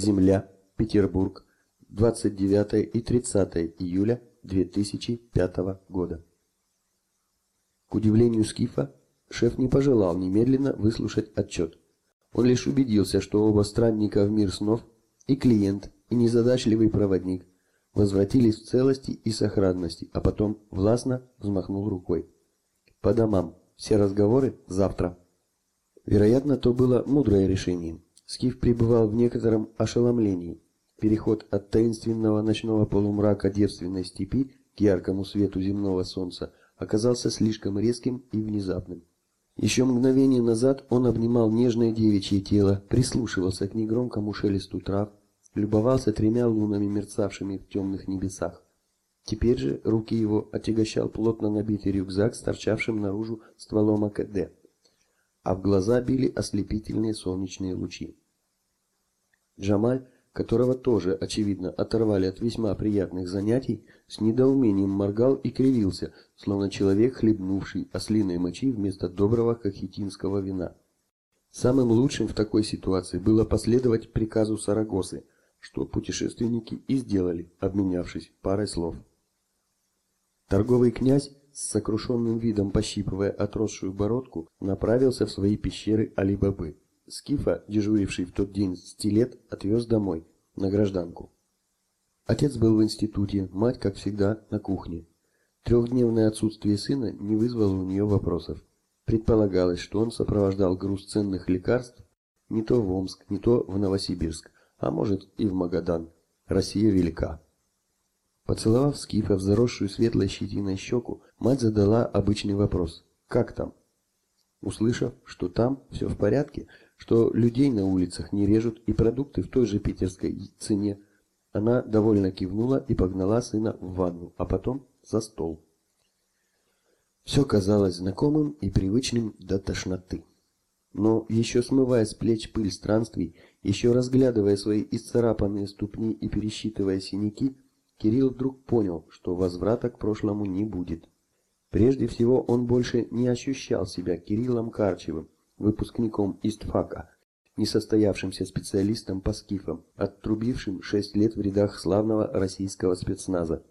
Земля, Петербург, 29 и 30 июля 2005 года. К удивлению Скифа, шеф не пожелал немедленно выслушать отчет. Он лишь убедился, что оба странника в мир снов, и клиент, и незадачливый проводник, возвратились в целости и сохранности, а потом властно взмахнул рукой. По домам, все разговоры завтра. Вероятно, то было мудрое решение. Скиф пребывал в некотором ошеломлении. Переход от таинственного ночного полумрака девственной степи к яркому свету земного солнца оказался слишком резким и внезапным. Еще мгновение назад он обнимал нежное девичье тело, прислушивался к негромкому шелесту трав, любовался тремя лунами, мерцавшими в темных небесах. Теперь же руки его отягощал плотно набитый рюкзак с торчавшим наружу стволом АКД, а в глаза били ослепительные солнечные лучи. Джамаль которого тоже, очевидно, оторвали от весьма приятных занятий, с недоумением моргал и кривился, словно человек, хлебнувший ослиной мочи вместо доброго кахетинского вина. Самым лучшим в такой ситуации было последовать приказу Сарагосы, что путешественники и сделали, обменявшись парой слов. Торговый князь, с сокрушенным видом пощипывая отросшую бородку, направился в свои пещеры Али-Бабы. Скифа, дежуривший в тот день стилет, отвез домой, на гражданку. Отец был в институте, мать, как всегда, на кухне. Трехдневное отсутствие сына не вызвало у нее вопросов. Предполагалось, что он сопровождал груз ценных лекарств не то в Омск, не то в Новосибирск, а может и в Магадан. Россия велика. Поцеловав Скифа в заросшую светлой щетиной щеку, мать задала обычный вопрос «Как там?». Услышав, что там все в порядке, что людей на улицах не режут и продукты в той же питерской цене, она довольно кивнула и погнала сына в ванну, а потом за стол. Все казалось знакомым и привычным до тошноты. Но еще смывая с плеч пыль странствий, еще разглядывая свои исцарапанные ступни и пересчитывая синяки, Кирилл вдруг понял, что возврата к прошлому не будет. Прежде всего, он больше не ощущал себя Кириллом Карчевым, выпускником ИСТФАКа, несостоявшимся специалистом по скифам, оттрубившим шесть лет в рядах славного российского спецназа.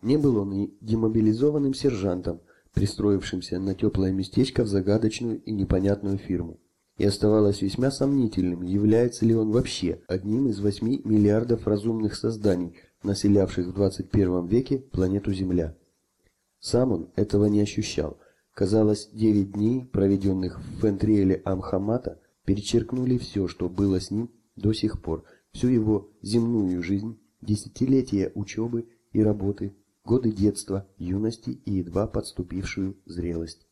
Не был он и демобилизованным сержантом, пристроившимся на теплое местечко в загадочную и непонятную фирму. И оставалось весьма сомнительным, является ли он вообще одним из восьми миллиардов разумных созданий, населявших в 21 веке планету Земля. Сам он этого не ощущал. Казалось, девять дней, проведенных в Фентриэле Амхамата, перечеркнули все, что было с ним до сих пор, всю его земную жизнь, десятилетия учебы и работы, годы детства, юности и едва подступившую зрелость.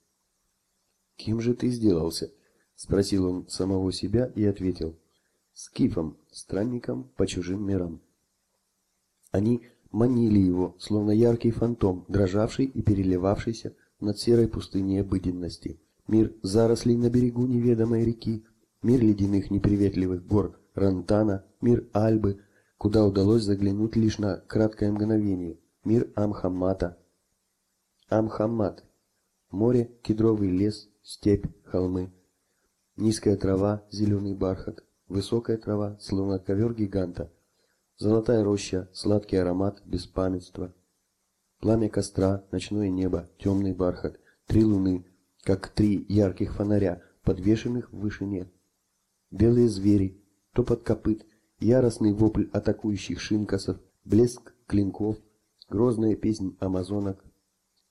«Кем же ты сделался?» – спросил он самого себя и ответил. «Скифом, странником по чужим мирам». Они манили его, словно яркий фантом, дрожавший и переливавшийся над серой пустыней обыденности. Мир зарослей на берегу неведомой реки, мир ледяных неприветливых гор Рантана, мир Альбы, куда удалось заглянуть лишь на краткое мгновение, мир Амхаммата. Амхаммат. Море, кедровый лес, степь, холмы. Низкая трава, зеленый бархат, высокая трава, словно ковер гиганта – Золотая роща, сладкий аромат, беспамятство. Пламя костра, ночное небо, темный бархат, три луны, как три ярких фонаря, подвешенных в вышине. Белые звери, топот копыт, яростный вопль атакующих шинкасов, блеск клинков, грозная песнь амазонок.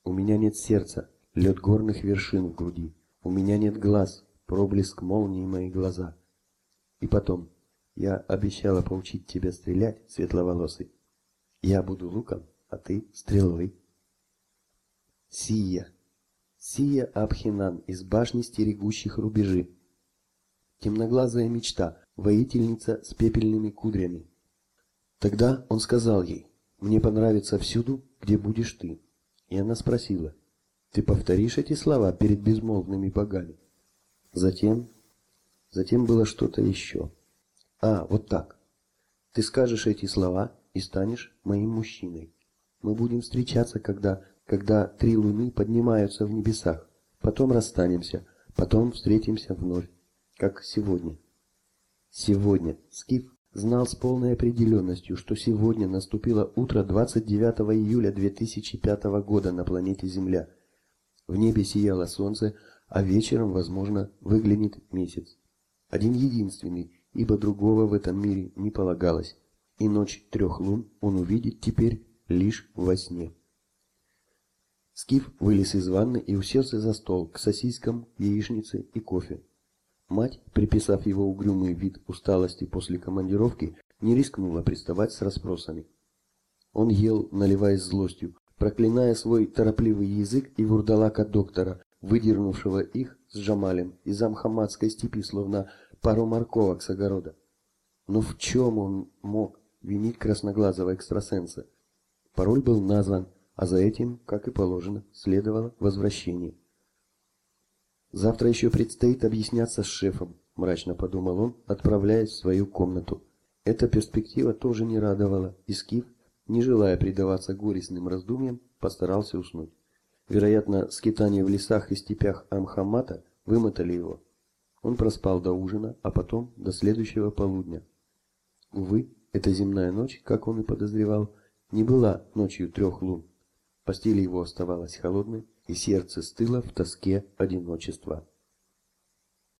У меня нет сердца, лед горных вершин в груди. У меня нет глаз, проблеск молнии мои глаза. И потом, я обещала поучить тебя стрелять, светловолосый. Я буду луком, а ты стрелой. Сия. Сия Абхинан из башни стерегущих рубежи. Темноглазая мечта, воительница с пепельными кудрями. Тогда он сказал ей, «Мне понравится всюду, где будешь ты». И она спросила, «Ты повторишь эти слова перед безмолвными богами?» Затем, затем было что-то еще. А, вот так. Ты скажешь эти слова и станешь моим мужчиной. Мы будем встречаться, когда, когда три луны поднимаются в небесах. Потом расстанемся, потом встретимся вновь, как сегодня. Сегодня Скиф знал с полной определенностью, что сегодня наступило утро 29 июля 2005 года на планете Земля. В небе сияло солнце, а вечером, возможно, выглянет месяц. Один единственный, ибо другого в этом мире не полагалось, и ночь трех лун он увидит теперь лишь во сне. Скиф вылез из ванны и уселся за стол к сосискам, яичнице и кофе. Мать, приписав его угрюмый вид усталости после командировки, не рискнула приставать с расспросами. Он ел, наливаясь злостью, проклиная свой торопливый язык и вурдалака доктора, выдернувшего их с Джамалем из Амхамадской степи, словно пару морковок с огорода. Но в чем он мог винить красноглазого экстрасенса? Пароль был назван, а за этим, как и положено, следовало возвращение. Завтра еще предстоит объясняться с шефом, мрачно подумал он, отправляясь в свою комнату. Эта перспектива тоже не радовала, и Скиф, не желая предаваться горестным раздумьям, постарался уснуть. Вероятно, скитания в лесах и степях Амхамата вымотали его. Он проспал до ужина, а потом до следующего полудня. Увы, эта земная ночь, как он и подозревал, не была ночью трех лун. Постель его оставалась холодной, и сердце стыло в тоске одиночества.